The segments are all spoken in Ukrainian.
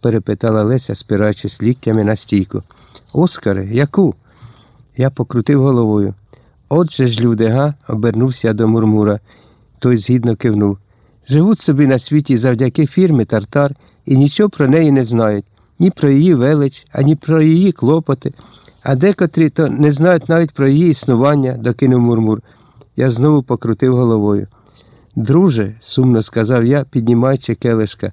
перепитала Леся, спираючись ліктями на стійку. Оскаре, яку? Я покрутив головою. Отже ж, люди, га, обернувся до Мурмура. Той згідно кивнув. Живуть собі на світі завдяки фірмі Тартар і нічого про неї не знають, ні про її велич, ані про її клопоти, а декотрі то не знають навіть про її існування, докинув Мурмур. Я знову покрутив головою. Друже, сумно сказав я, піднімаючи келишка,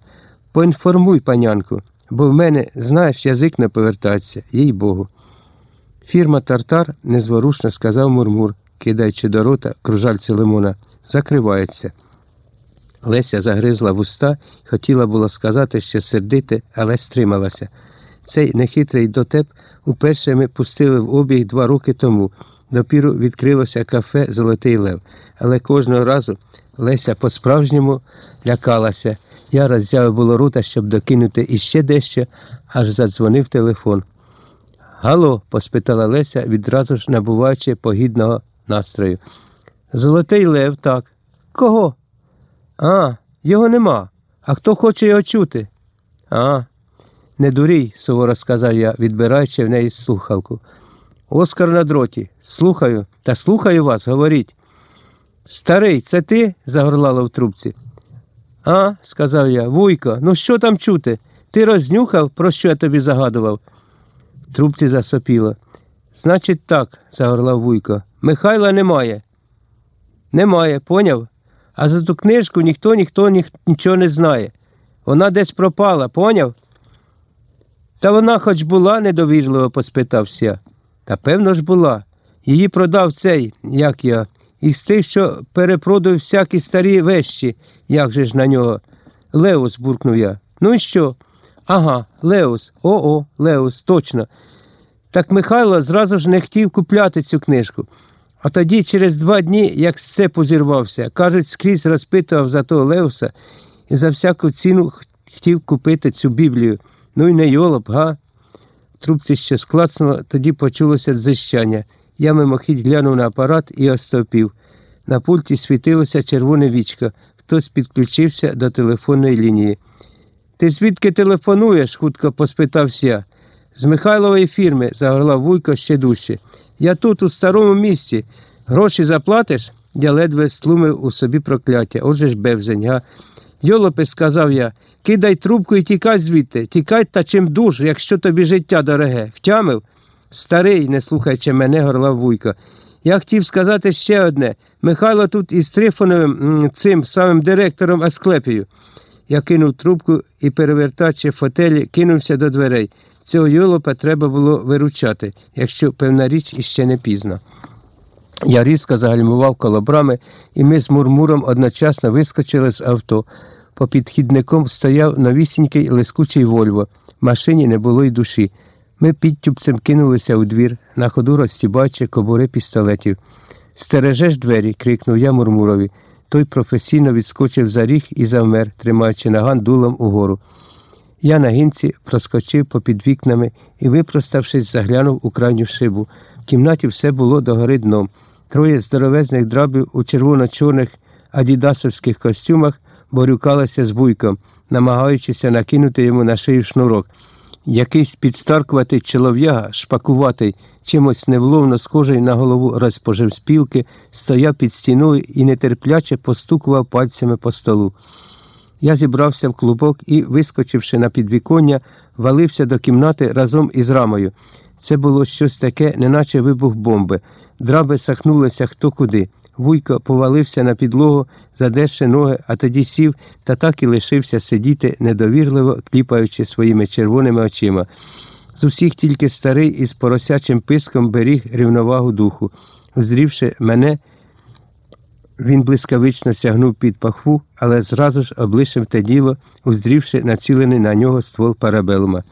поінформуй панянку, бо в мене, знаєш, язик не повертається, їй Богу. Фірма Тартар, незворушно сказав Мурмур, кидаючи до рота кружальці лимона, закривається. Леся загризла вуста хотіла було сказати, що сердите, але стрималася. Цей нехитрий дотеп уперше ми пустили в обіг два роки тому. Допіру відкрилося кафе Золотий Лев, але кожного разу Леся по-справжньому лякалася. Я роззяв було рота, щоб докинути іще дещо, аж задзвонив телефон. Гало? поспитала Леся, відразу ж набуваючи погідного настрою. Золотий Лев, так. Кого? А, його нема. А хто хоче його чути? А, не дурій, суворо сказав я, відбираючи в неї слухалку. Оскар на дроті. Слухаю, та слухаю вас, говоріть. Старий, це ти? загорлало в трубці. А, сказав я, Вуйко, ну що там чути? Ти рознюхав, про що я тобі загадував? В трубці засопіло. Значить, так, загорлав Вуйко. Михайла немає. Немає, поняв? А за ту книжку ніхто ніхто ніх, нічого не знає. Вона десь пропала, поняв? Та вона хоч була, недовірливо поспитався. Та певно ж була. Її продав цей, як я, із тих, що перепродав всякі старі вещі, як же ж на нього. Леус, буркнув я. Ну і що? Ага, Леус, о-о, Леус, точно. Так Михайло зразу ж не хотів купляти цю книжку. А тоді, через два дні, як з цепу зірвався, кажуть, скрізь розпитував за того Леуса і за всяку ціну хотів купити цю Біблію. Ну і не йолоп, га? Трубці ще склацнуло, тоді почулося дзищання. Я мимохідь глянув на апарат і остовпів. На пульті світилося червоне вічко. Хтось підключився до телефонної лінії. Ти звідки телефонуєш? хутко поспитався я. З Михайлової фірми, загорлав Вуйко ще дужче. Я тут, у старому місці. Гроші заплатиш? Я ледве слумив у собі прокляття. Отже ж бевзень, га. Йолопе, сказав я, кидай трубку і тікай звідти. Тікай та чим дуж, якщо тобі життя дороге. Втямив? Старий, не слухаючи мене, горлав Вуйко. Я хотів сказати ще одне. Михайло тут із Трифоновим цим самим директором Асклепію. Я кинув трубку і, перевертаючи фотелі, кинувся до дверей. Цього йолопа треба було виручати, якщо певна річ іще не пізно. Я різко загальмував коло брами, і ми з Мурмуром одночасно вискочили з авто. По підхідником стояв новісінький лискучий Вольво. Машині не було й душі. Ми підтюпцем кинулися у двір, на ходу розстібаючи кобури пістолетів. Стережеш двері, крикнув я Мурмурові. Той професійно відскочив за ріг і завмер, тримаючи наган дулом угору. Я на гінці проскочив попід вікнами і, випроставшись, заглянув у крайню шибу. В кімнаті все було догори дном. Троє здоровезних драбів у червоно-чорних адідасовських костюмах борюкалися з буйком, намагаючися накинути йому на шию шнурок. Якийсь підстаркуватий чолов'яга, шпакуватий, чимось невловно схожий на голову розпоживспілки, стояв під стіною і нетерпляче постукував пальцями по столу. Я зібрався в клубок і, вискочивши на підвіконня, валився до кімнати разом із рамою. Це було щось таке, неначе вибух бомби. Драби сахнулися хто куди. Вуйко повалився на підлогу, задерши ноги, а тоді сів та так і лишився сидіти, недовірливо кліпаючи своїми червоними очима. З усіх тільки старий із поросячим писком беріг рівновагу духу. Зрівши мене, він блискавично сягнув під пахву, але зразу ж облишив те діло, уздрівши націлений на нього ствол парабелума.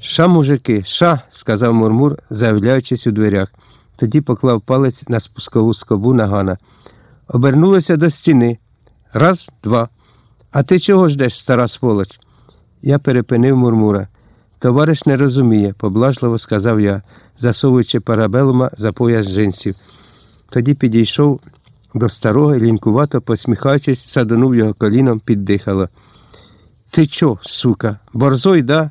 Ша, мужики, ша, сказав Мурмур, заявляючись у дверях. Тоді поклав палець на спускову скобу нагана. Обернулися до стіни. Раз, два. А ти чого ждеш, стара сволоч? Я перепинив Мурмура. Товариш не розуміє, поблажливо сказав я, засовуючи парабелума за пояс джинсів. Тоді підійшов до старого і лінкувато, посміхаючись, садонув його коліном, піддихало. Ти чо, сука, борзой, да?